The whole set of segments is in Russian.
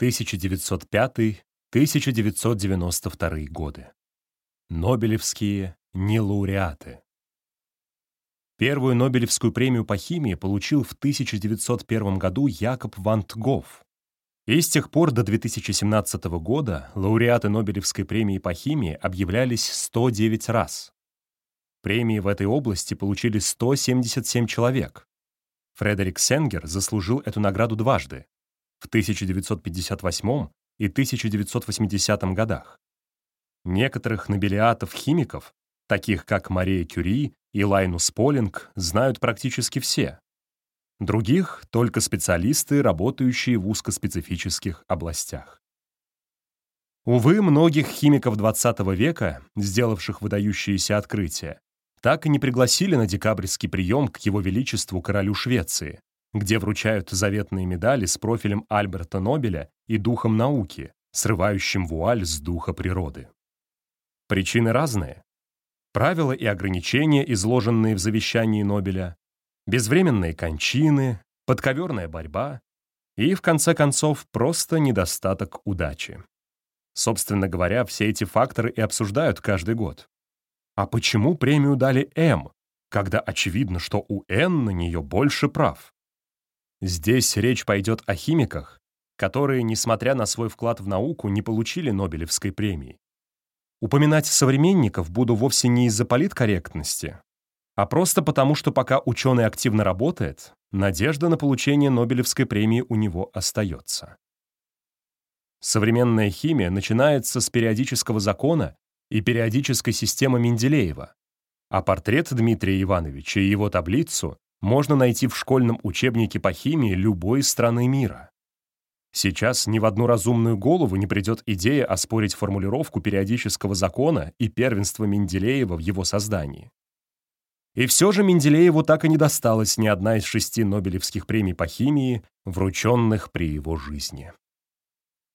1905-1992 годы. Нобелевские нелауреаты. Первую Нобелевскую премию по химии получил в 1901 году Якоб Ван Тгоф. И с тех пор до 2017 года лауреаты Нобелевской премии по химии объявлялись 109 раз. Премии в этой области получили 177 человек. Фредерик Сенгер заслужил эту награду дважды — в 1958 и 1980 годах. Некоторых нобелиатов-химиков, таких как Мария Кюри и Лайнус Полинг знают практически все. Других — только специалисты, работающие в узкоспецифических областях. Увы, многих химиков XX века, сделавших выдающиеся открытия, так и не пригласили на декабрьский прием к его величеству королю Швеции, где вручают заветные медали с профилем Альберта Нобеля и духом науки, срывающим вуаль с духа природы. Причины разные. Правила и ограничения, изложенные в завещании Нобеля, безвременные кончины, подковерная борьба и, в конце концов, просто недостаток удачи. Собственно говоря, все эти факторы и обсуждают каждый год. А почему премию дали М, когда очевидно, что у Н на нее больше прав? Здесь речь пойдет о химиках, которые, несмотря на свой вклад в науку, не получили Нобелевской премии. Упоминать современников буду вовсе не из-за политкорректности, а просто потому, что пока ученый активно работает, надежда на получение Нобелевской премии у него остается. Современная химия начинается с периодического закона и периодической системы Менделеева, а портрет Дмитрия Ивановича и его таблицу можно найти в школьном учебнике по химии любой страны мира. Сейчас ни в одну разумную голову не придет идея оспорить формулировку периодического закона и первенство Менделеева в его создании. И все же Менделееву так и не досталась ни одна из шести Нобелевских премий по химии, врученных при его жизни.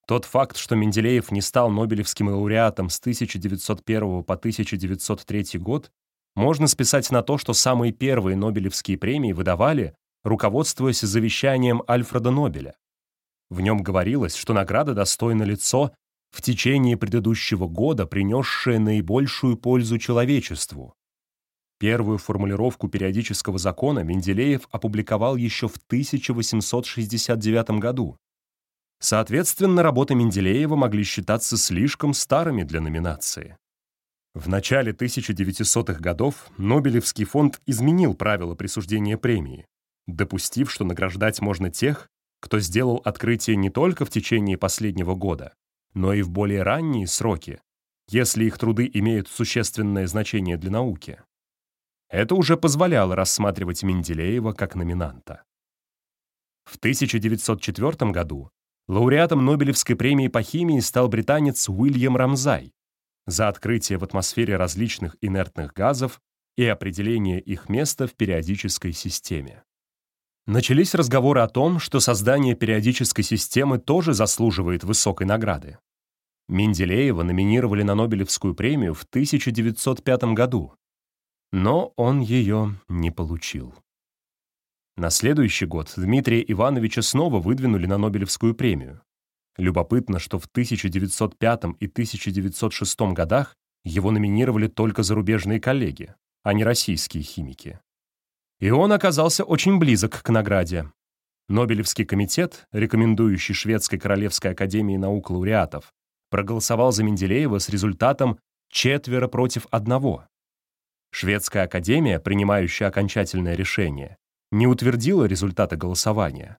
Тот факт, что Менделеев не стал Нобелевским лауреатом с 1901 по 1903 год, можно списать на то, что самые первые Нобелевские премии выдавали, руководствуясь завещанием Альфреда Нобеля. В нем говорилось, что награда достойна лицо, в течение предыдущего года принесшее наибольшую пользу человечеству. Первую формулировку периодического закона Менделеев опубликовал еще в 1869 году. Соответственно, работы Менделеева могли считаться слишком старыми для номинации. В начале 1900-х годов Нобелевский фонд изменил правила присуждения премии, допустив, что награждать можно тех, кто сделал открытие не только в течение последнего года, но и в более ранние сроки, если их труды имеют существенное значение для науки. Это уже позволяло рассматривать Менделеева как номинанта. В 1904 году лауреатом Нобелевской премии по химии стал британец Уильям Рамзай за открытие в атмосфере различных инертных газов и определение их места в периодической системе. Начались разговоры о том, что создание периодической системы тоже заслуживает высокой награды. Менделеева номинировали на Нобелевскую премию в 1905 году, но он ее не получил. На следующий год Дмитрия Ивановича снова выдвинули на Нобелевскую премию. Любопытно, что в 1905 и 1906 годах его номинировали только зарубежные коллеги, а не российские химики. И он оказался очень близок к награде. Нобелевский комитет, рекомендующий Шведской Королевской Академии наук лауреатов, проголосовал за Менделеева с результатом четверо против одного. Шведская Академия, принимающая окончательное решение, не утвердила результаты голосования,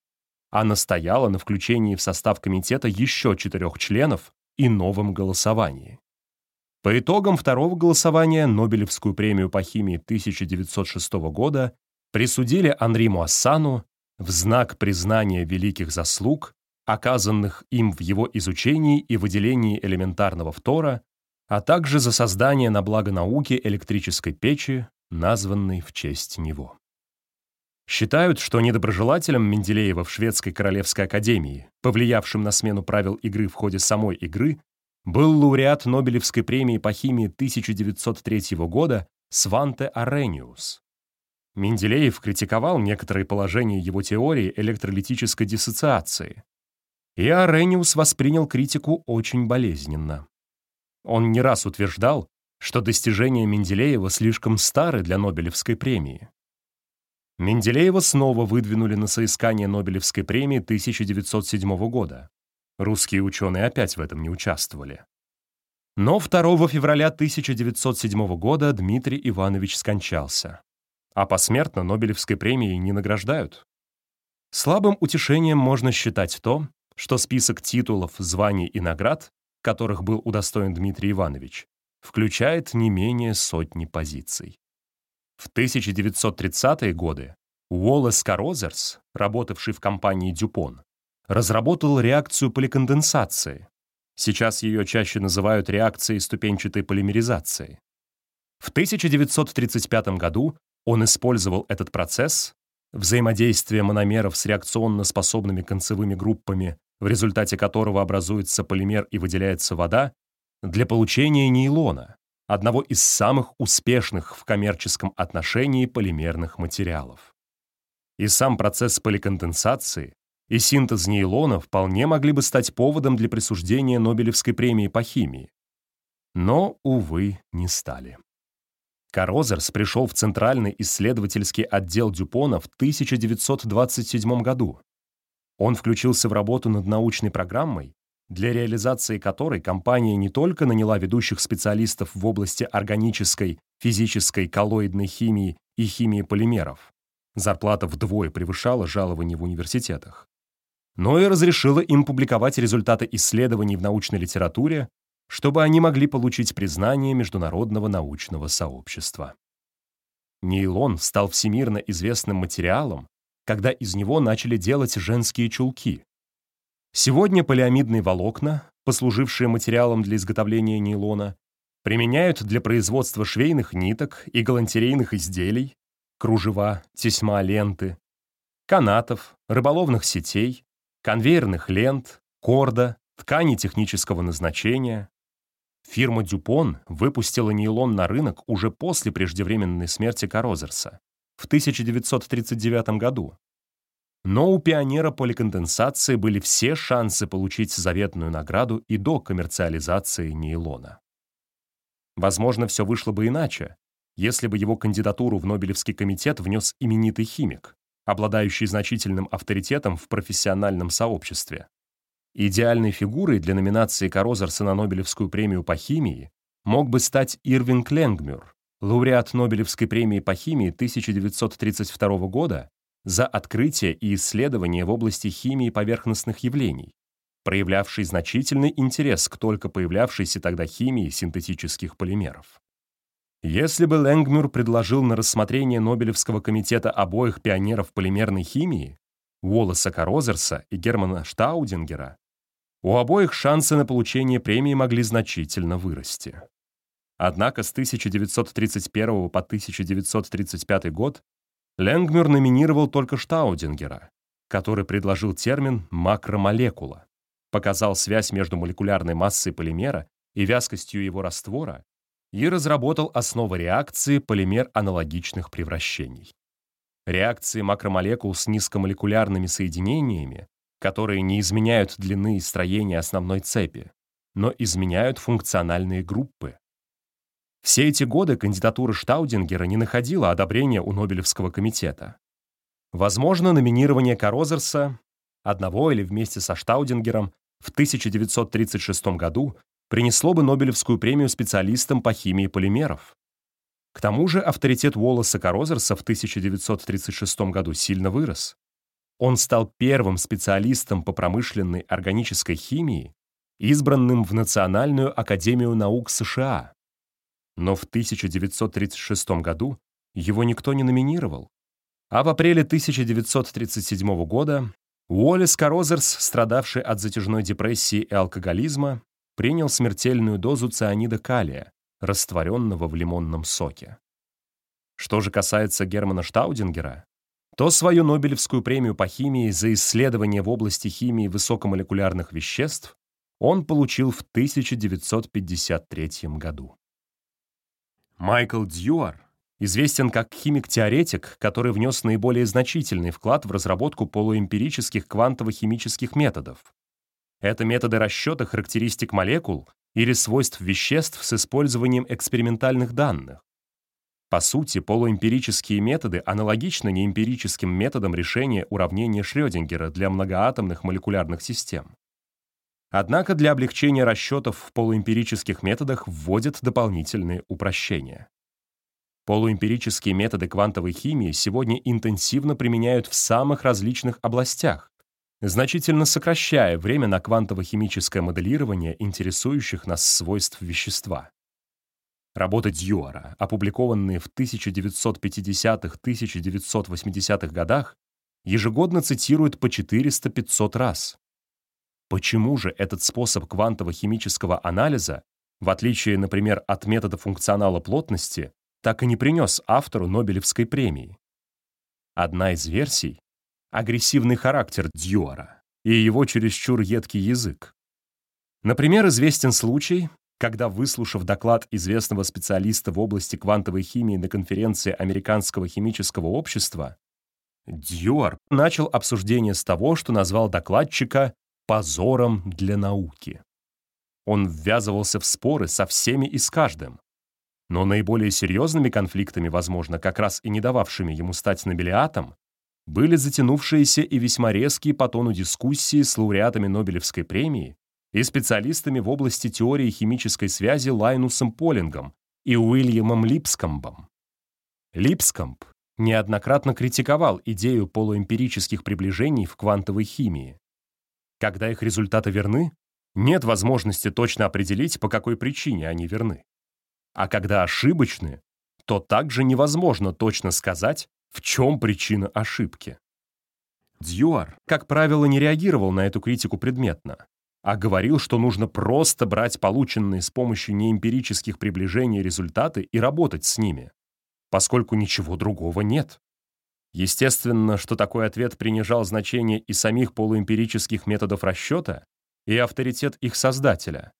а настояла на включении в состав комитета еще четырех членов и новом голосовании. По итогам второго голосования Нобелевскую премию по химии 1906 года присудили Анри Муассану в знак признания великих заслуг, оказанных им в его изучении и выделении элементарного фтора, а также за создание на благо науки электрической печи, названной в честь него. Считают, что недоброжелателем Менделеева в Шведской Королевской Академии, повлиявшим на смену правил игры в ходе самой игры, был лауреат Нобелевской премии по химии 1903 года Сванте Арениус. Менделеев критиковал некоторые положения его теории электролитической диссоциации. И Арениус воспринял критику очень болезненно. Он не раз утверждал, что достижения Менделеева слишком стары для Нобелевской премии. Менделеева снова выдвинули на соискание Нобелевской премии 1907 года. Русские ученые опять в этом не участвовали. Но 2 февраля 1907 года Дмитрий Иванович скончался. А посмертно Нобелевской премией не награждают. Слабым утешением можно считать то, что список титулов, званий и наград, которых был удостоен Дмитрий Иванович, включает не менее сотни позиций. В 1930-е годы Уоллес Карозерс, работавший в компании Дюпон, разработал реакцию поликонденсации. Сейчас ее чаще называют реакцией ступенчатой полимеризации. В 1935 году он использовал этот процесс, взаимодействие мономеров с реакционно способными концевыми группами, в результате которого образуется полимер и выделяется вода, для получения нейлона, одного из самых успешных в коммерческом отношении полимерных материалов. И сам процесс поликонденсации и синтез нейлона вполне могли бы стать поводом для присуждения Нобелевской премии по химии. Но, увы, не стали. Карозерс пришел в Центральный исследовательский отдел Дюпона в 1927 году. Он включился в работу над научной программой, для реализации которой компания не только наняла ведущих специалистов в области органической, физической, коллоидной химии и химии полимеров. Зарплата вдвое превышала жалования в университетах. Но и разрешила им публиковать результаты исследований в научной литературе, чтобы они могли получить признание международного научного сообщества. Нейлон стал всемирно известным материалом, когда из него начали делать женские чулки, Сегодня полиамидные волокна, послужившие материалом для изготовления нейлона, применяют для производства швейных ниток и галантерейных изделий, кружева, тесьма, ленты, канатов, рыболовных сетей, конвейерных лент, корда, тканей технического назначения. Фирма Дюпон выпустила нейлон на рынок уже после преждевременной смерти Карозерса в 1939 году, но у пионера поликонденсации были все шансы получить заветную награду и до коммерциализации нейлона. Возможно, все вышло бы иначе, если бы его кандидатуру в Нобелевский комитет внес именитый химик, обладающий значительным авторитетом в профессиональном сообществе. Идеальной фигурой для номинации Карозерса на Нобелевскую премию по химии мог бы стать Ирвинг Ленгмюр, лауреат Нобелевской премии по химии 1932 года за открытие и исследования в области химии поверхностных явлений, проявлявший значительный интерес к только появлявшейся тогда химии синтетических полимеров. Если бы Лэнгмюр предложил на рассмотрение Нобелевского комитета обоих пионеров полимерной химии, Уоллеса Карозерса и Германа Штаудингера, у обоих шансы на получение премии могли значительно вырасти. Однако с 1931 по 1935 год Ленгмюр номинировал только Штаудингера, который предложил термин «макромолекула», показал связь между молекулярной массой полимера и вязкостью его раствора и разработал основы реакции полимер аналогичных превращений. Реакции макромолекул с низкомолекулярными соединениями, которые не изменяют длины и строения основной цепи, но изменяют функциональные группы, все эти годы кандидатура Штаудингера не находила одобрения у Нобелевского комитета. Возможно, номинирование Карозерса, одного или вместе со Штаудингером, в 1936 году принесло бы Нобелевскую премию специалистам по химии полимеров. К тому же авторитет Уоллеса Карозерса в 1936 году сильно вырос. Он стал первым специалистом по промышленной органической химии, избранным в Национальную академию наук США но в 1936 году его никто не номинировал. А в апреле 1937 года Уоллес Карозерс, страдавший от затяжной депрессии и алкоголизма, принял смертельную дозу цианида калия, растворенного в лимонном соке. Что же касается Германа Штаудингера, то свою Нобелевскую премию по химии за исследование в области химии высокомолекулярных веществ он получил в 1953 году. Майкл Дьюар известен как химик-теоретик, который внес наиболее значительный вклад в разработку полуэмпирических квантово-химических методов, Это методы расчета характеристик молекул или свойств веществ с использованием экспериментальных данных. По сути, полуэмпирические методы аналогичны неэмпирическим методам решения уравнения Шрёдингера для многоатомных молекулярных систем. Однако для облегчения расчетов в полуэмпирических методах вводят дополнительные упрощения. Полуэмпирические методы квантовой химии сегодня интенсивно применяют в самых различных областях, значительно сокращая время на квантово-химическое моделирование интересующих нас свойств вещества. Работы Дьюара, опубликованные в 1950-1980-х годах, ежегодно цитируют по 400-500 раз. Почему же этот способ квантово-химического анализа, в отличие, например, от метода функционала плотности, так и не принес автору Нобелевской премии? Одна из версий — агрессивный характер Дьюара и его чересчур едкий язык. Например, известен случай, когда, выслушав доклад известного специалиста в области квантовой химии на конференции Американского химического общества, Дьюар начал обсуждение с того, что назвал докладчика «позором для науки». Он ввязывался в споры со всеми и с каждым. Но наиболее серьезными конфликтами, возможно, как раз и не дававшими ему стать нобелиатом, были затянувшиеся и весьма резкие по тону дискуссии с лауреатами Нобелевской премии и специалистами в области теории химической связи Лайнусом Полингом и Уильямом Липскомбом. Липскомб неоднократно критиковал идею полуэмпирических приближений в квантовой химии. Когда их результаты верны, нет возможности точно определить, по какой причине они верны. А когда ошибочны, то также невозможно точно сказать, в чем причина ошибки. Дьюар, как правило, не реагировал на эту критику предметно а говорил, что нужно просто брать полученные с помощью неэмпирических приближений результаты и работать с ними, поскольку ничего другого нет. Естественно, что такой ответ принижал значение и самих полуэмпирических методов расчета, и авторитет их создателя.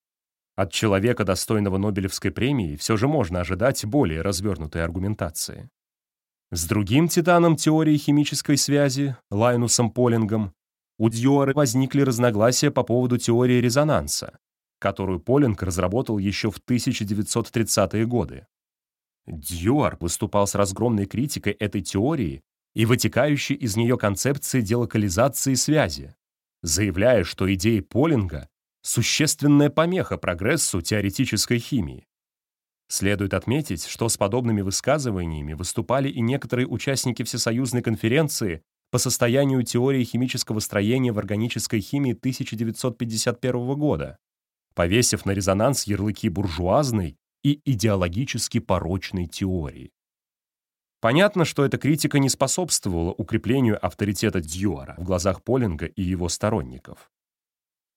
От человека, достойного Нобелевской премии, все же можно ожидать более развернутой аргументации. С другим титаном теории химической связи, Лайнусом Полингом, у Дьюара возникли разногласия по поводу теории резонанса, которую Полинг разработал еще в 1930-е годы. Дьюар выступал с разгромной критикой этой теории и вытекающей из нее концепции делокализации связи, заявляя, что идеи Полинга — существенная помеха прогрессу теоретической химии. Следует отметить, что с подобными высказываниями выступали и некоторые участники Всесоюзной конференции по состоянию теории химического строения в органической химии 1951 года, повесив на резонанс ярлыки буржуазной и идеологически порочной теории. Понятно, что эта критика не способствовала укреплению авторитета Дьюара в глазах Полинга и его сторонников.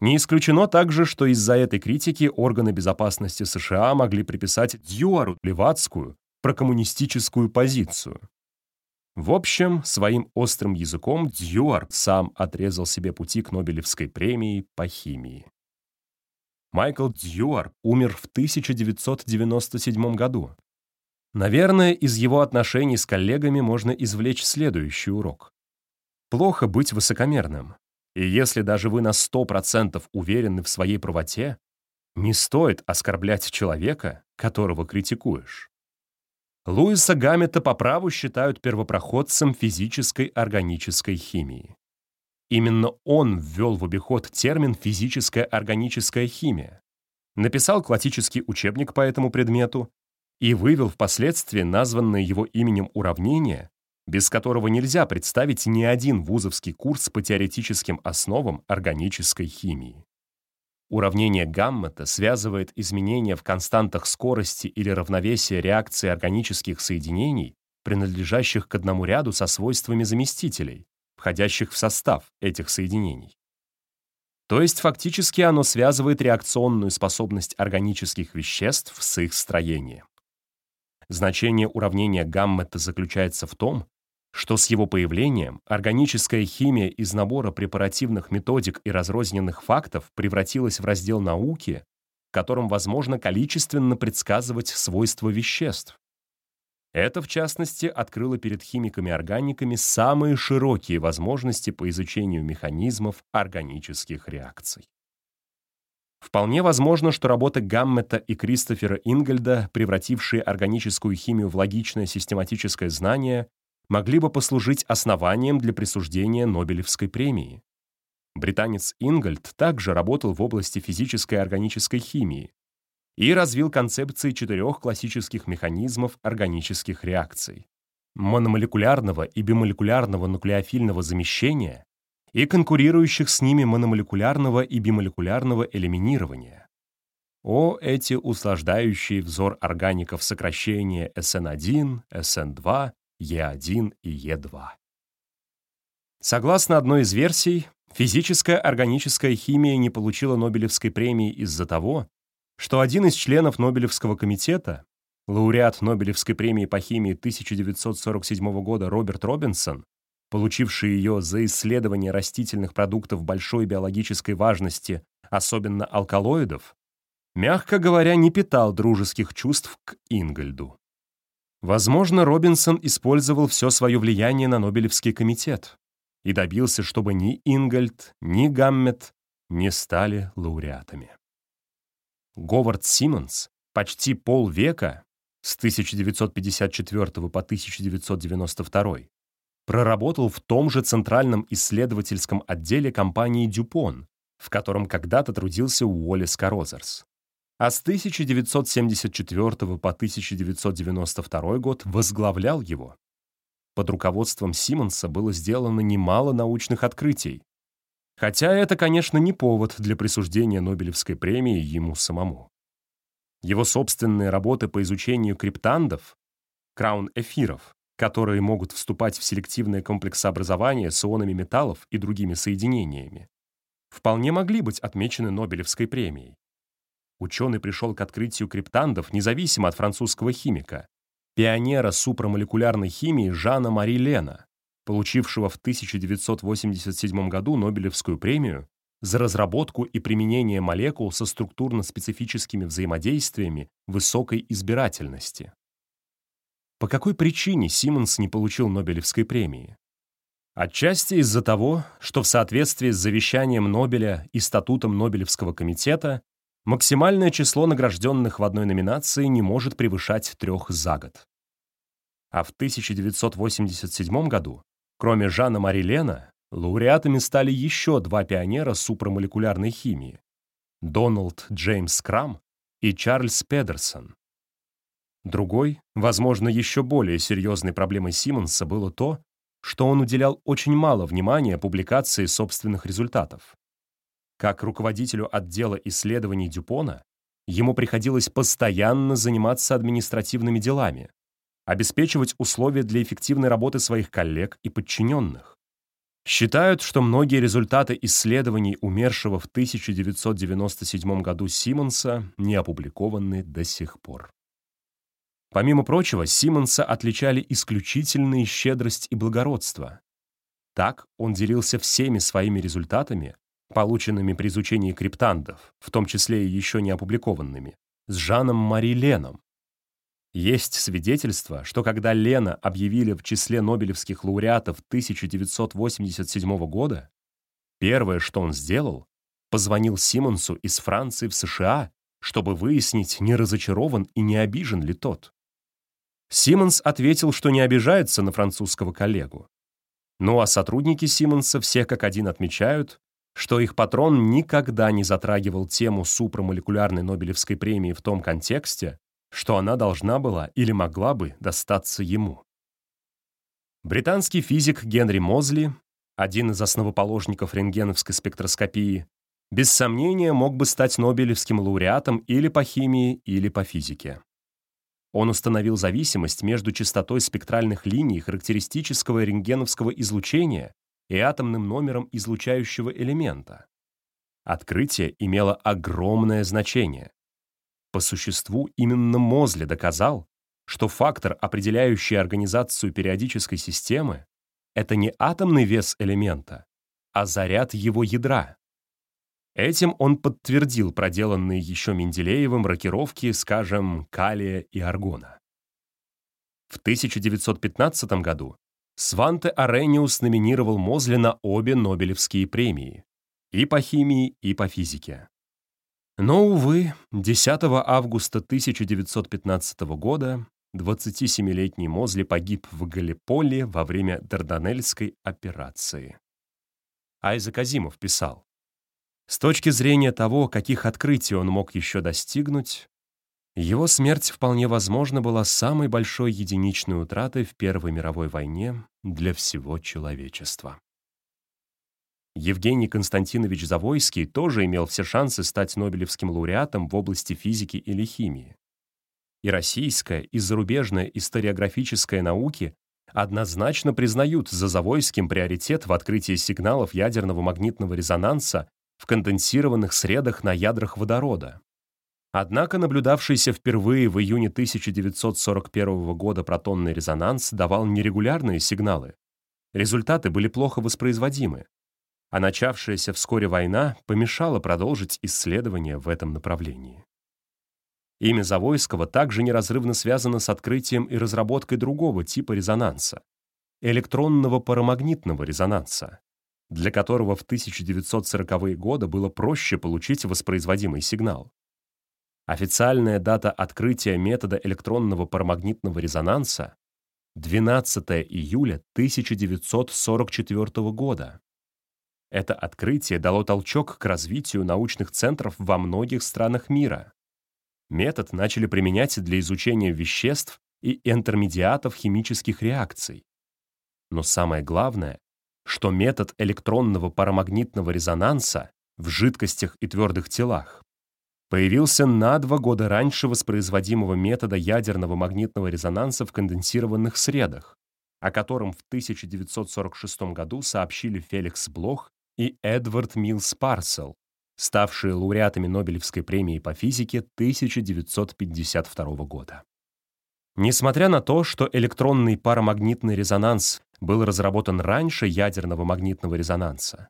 Не исключено также, что из-за этой критики органы безопасности США могли приписать Дьюару левацкую, прокоммунистическую позицию, в общем, своим острым языком Дьюарт сам отрезал себе пути к Нобелевской премии по химии. Майкл Дьюар умер в 1997 году. Наверное, из его отношений с коллегами можно извлечь следующий урок. Плохо быть высокомерным. И если даже вы на 100% уверены в своей правоте, не стоит оскорблять человека, которого критикуешь. Луиса Гаммета по праву считают первопроходцем физической органической химии. Именно он ввел в обиход термин «физическая органическая химия», написал классический учебник по этому предмету и вывел впоследствии названное его именем уравнение, без которого нельзя представить ни один вузовский курс по теоретическим основам органической химии. Уравнение Гаммета связывает изменения в константах скорости или равновесия реакции органических соединений, принадлежащих к одному ряду со свойствами заместителей, входящих в состав этих соединений. То есть фактически оно связывает реакционную способность органических веществ с их строением. Значение уравнения Гаммета заключается в том, что с его появлением органическая химия из набора препаративных методик и разрозненных фактов превратилась в раздел науки, в котором возможно количественно предсказывать свойства веществ. Это, в частности, открыло перед химиками-органиками самые широкие возможности по изучению механизмов органических реакций. Вполне возможно, что работы Гаммета и Кристофера Ингольда, превратившие органическую химию в логичное систематическое знание, могли бы послужить основанием для присуждения Нобелевской премии. Британец Ингольд также работал в области физической и органической химии и развил концепции четырех классических механизмов органических реакций — мономолекулярного и бимолекулярного нуклеофильного замещения и конкурирующих с ними мономолекулярного и бимолекулярного элиминирования. О, эти услаждающие взор органиков сокращения SN1, SN2, E1 и E2. Согласно одной из версий, физическая органическая химия не получила Нобелевской премии из-за того, что один из членов Нобелевского комитета, лауреат Нобелевской премии по химии 1947 года Роберт Робинсон, получивший ее за исследование растительных продуктов большой биологической важности, особенно алкалоидов, мягко говоря, не питал дружеских чувств к Ингольду. Возможно, Робинсон использовал все свое влияние на Нобелевский комитет и добился, чтобы ни Ингольд, ни Гаммет не стали лауреатами. Говард Симмонс почти полвека, с 1954 по 1992, проработал в том же центральном исследовательском отделе компании «Дюпон», в котором когда-то трудился Уоллес Карозерс. А с 1974 по 1992 год возглавлял его. Под руководством Симмонса было сделано немало научных открытий. Хотя это, конечно, не повод для присуждения Нобелевской премии ему самому. Его собственные работы по изучению криптандов, краун-эфиров, которые могут вступать в селективное комплексообразование с ионами металлов и другими соединениями, вполне могли быть отмечены Нобелевской премией. Ученый пришел к открытию криптандов независимо от французского химика, пионера супрамолекулярной химии Жана Мари Лена, получившего в 1987 году Нобелевскую премию за разработку и применение молекул со структурно-специфическими взаимодействиями высокой избирательности. По какой причине Симмонс не получил Нобелевской премии? Отчасти из-за того, что в соответствии с завещанием Нобеля и статутом Нобелевского комитета максимальное число награжденных в одной номинации не может превышать трех за год. А в 1987 году, кроме Жана-Мари Лена, лауреатами стали еще два пионера супрамолекулярной химии — Дональд Джеймс Крам и Чарльз Педерсон. Другой, возможно, еще более серьезной проблемой Симмонса было то, что он уделял очень мало внимания публикации собственных результатов. Как руководителю отдела исследований Дюпона, ему приходилось постоянно заниматься административными делами, обеспечивать условия для эффективной работы своих коллег и подчиненных. Считают, что многие результаты исследований умершего в 1997 году Симмонса не опубликованы до сих пор. Помимо прочего, Симмонса отличали исключительная щедрость и благородство. Так он делился всеми своими результатами, полученными при изучении криптандов, в том числе и еще не опубликованными, с Жаном Мари Леном. Есть свидетельство, что когда Лена объявили в числе нобелевских лауреатов 1987 года, первое, что он сделал, позвонил Симмонсу из Франции в США, чтобы выяснить, не разочарован и не обижен ли тот. Симмонс ответил, что не обижается на французского коллегу. Ну а сотрудники Симмонса все как один отмечают, что их патрон никогда не затрагивал тему супрамолекулярной Нобелевской премии в том контексте, что она должна была или могла бы достаться ему. Британский физик Генри Мозли, один из основоположников рентгеновской спектроскопии, без сомнения мог бы стать Нобелевским лауреатом или по химии, или по физике. Он установил зависимость между частотой спектральных линий характеристического рентгеновского излучения и атомным номером излучающего элемента. Открытие имело огромное значение. По существу именно Мозли доказал, что фактор, определяющий организацию периодической системы, это не атомный вес элемента, а заряд его ядра. Этим он подтвердил проделанные еще Менделеевым рокировки, скажем, калия и аргона. В 1915 году Сванте Арениус номинировал Мозли на обе Нобелевские премии — и по химии, и по физике. Но, увы, 10 августа 1915 года 27-летний Мозли погиб в Галиполи во время Дарданельской операции. Айзек Азимов писал, «С точки зрения того, каких открытий он мог еще достигнуть, его смерть вполне возможно была самой большой единичной утратой в Первой мировой войне для всего человечества». Евгений Константинович Завойский тоже имел все шансы стать Нобелевским лауреатом в области физики или химии. И российская, и зарубежная историографическая науки однозначно признают за Завойским приоритет в открытии сигналов ядерного магнитного резонанса в конденсированных средах на ядрах водорода. Однако наблюдавшийся впервые в июне 1941 года протонный резонанс давал нерегулярные сигналы. Результаты были плохо воспроизводимы а начавшаяся вскоре война помешала продолжить исследования в этом направлении. Имя Завойского также неразрывно связано с открытием и разработкой другого типа резонанса — электронного парамагнитного резонанса, для которого в 1940-е годы было проще получить воспроизводимый сигнал. Официальная дата открытия метода электронного парамагнитного резонанса — 12 июля 1944 года. Это открытие дало толчок к развитию научных центров во многих странах мира. Метод начали применять для изучения веществ и интермедиатов химических реакций. Но самое главное, что метод электронного парамагнитного резонанса в жидкостях и твердых телах появился на два года раньше воспроизводимого метода ядерного магнитного резонанса в конденсированных средах, о котором в 1946 году сообщили Феликс Блох и Эдвард Милс Парсел, ставшие лауреатами Нобелевской премии по физике 1952 года. Несмотря на то, что электронный парамагнитный резонанс был разработан раньше ядерного магнитного резонанса,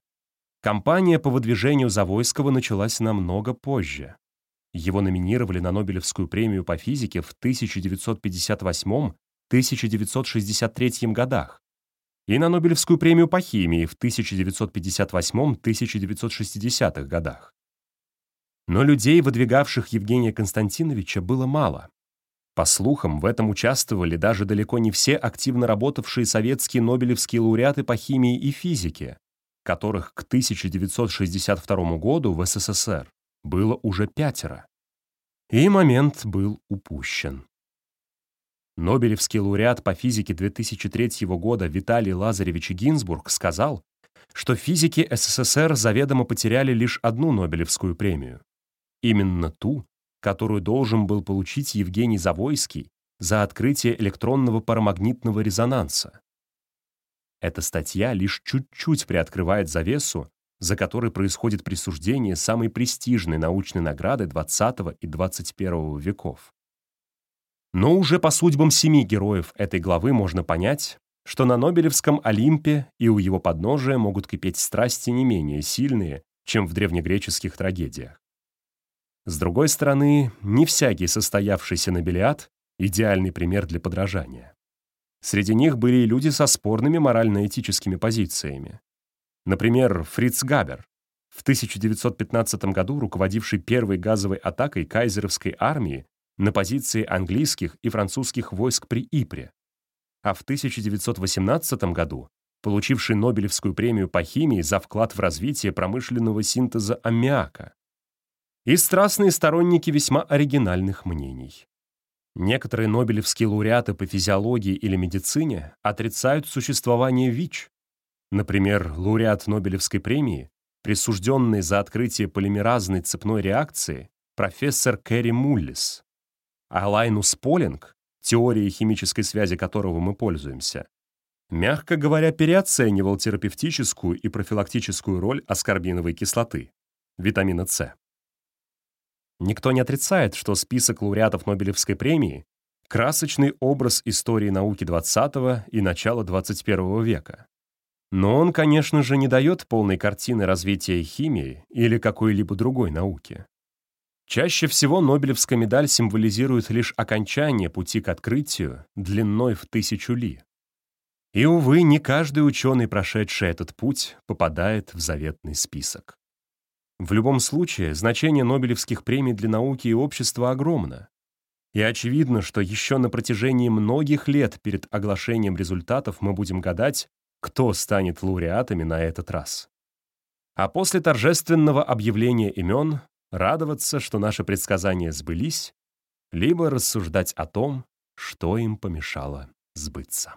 кампания по выдвижению Завойского началась намного позже. Его номинировали на Нобелевскую премию по физике в 1958-1963 годах, и на Нобелевскую премию по химии в 1958-1960-х годах. Но людей, выдвигавших Евгения Константиновича, было мало. По слухам, в этом участвовали даже далеко не все активно работавшие советские нобелевские лауреаты по химии и физике, которых к 1962 году в СССР было уже пятеро. И момент был упущен. Нобелевский лауреат по физике 2003 года Виталий Лазаревич Гинзбург сказал, что физики СССР заведомо потеряли лишь одну Нобелевскую премию. Именно ту, которую должен был получить Евгений Завойский за открытие электронного парамагнитного резонанса. Эта статья лишь чуть-чуть приоткрывает завесу, за которой происходит присуждение самой престижной научной награды XX и XXI веков. Но уже по судьбам семи героев этой главы можно понять, что на Нобелевском Олимпе и у его подножия могут кипеть страсти не менее сильные, чем в древнегреческих трагедиях. С другой стороны, не всякий состоявшийся Нобелиад — идеальный пример для подражания. Среди них были и люди со спорными морально-этическими позициями. Например, Фриц Габер, в 1915 году руководивший первой газовой атакой кайзеровской армии на позиции английских и французских войск при Ипре, а в 1918 году получивший Нобелевскую премию по химии за вклад в развитие промышленного синтеза аммиака. И страстные сторонники весьма оригинальных мнений. Некоторые нобелевские лауреаты по физиологии или медицине отрицают существование ВИЧ. Например, лауреат Нобелевской премии, присужденный за открытие полимеразной цепной реакции, профессор Кэрри Муллис, а Лайнус Полинг, теорией химической связи которого мы пользуемся, мягко говоря, переоценивал терапевтическую и профилактическую роль аскорбиновой кислоты, витамина С. Никто не отрицает, что список лауреатов Нобелевской премии — красочный образ истории науки XX и начала XXI века. Но он, конечно же, не дает полной картины развития химии или какой-либо другой науки. Чаще всего Нобелевская медаль символизирует лишь окончание пути к открытию длиной в тысячу ли. И, увы, не каждый ученый, прошедший этот путь, попадает в заветный список. В любом случае, значение Нобелевских премий для науки и общества огромно. И очевидно, что еще на протяжении многих лет перед оглашением результатов мы будем гадать, кто станет лауреатами на этот раз. А после торжественного объявления имен радоваться, что наши предсказания сбылись, либо рассуждать о том, что им помешало сбыться.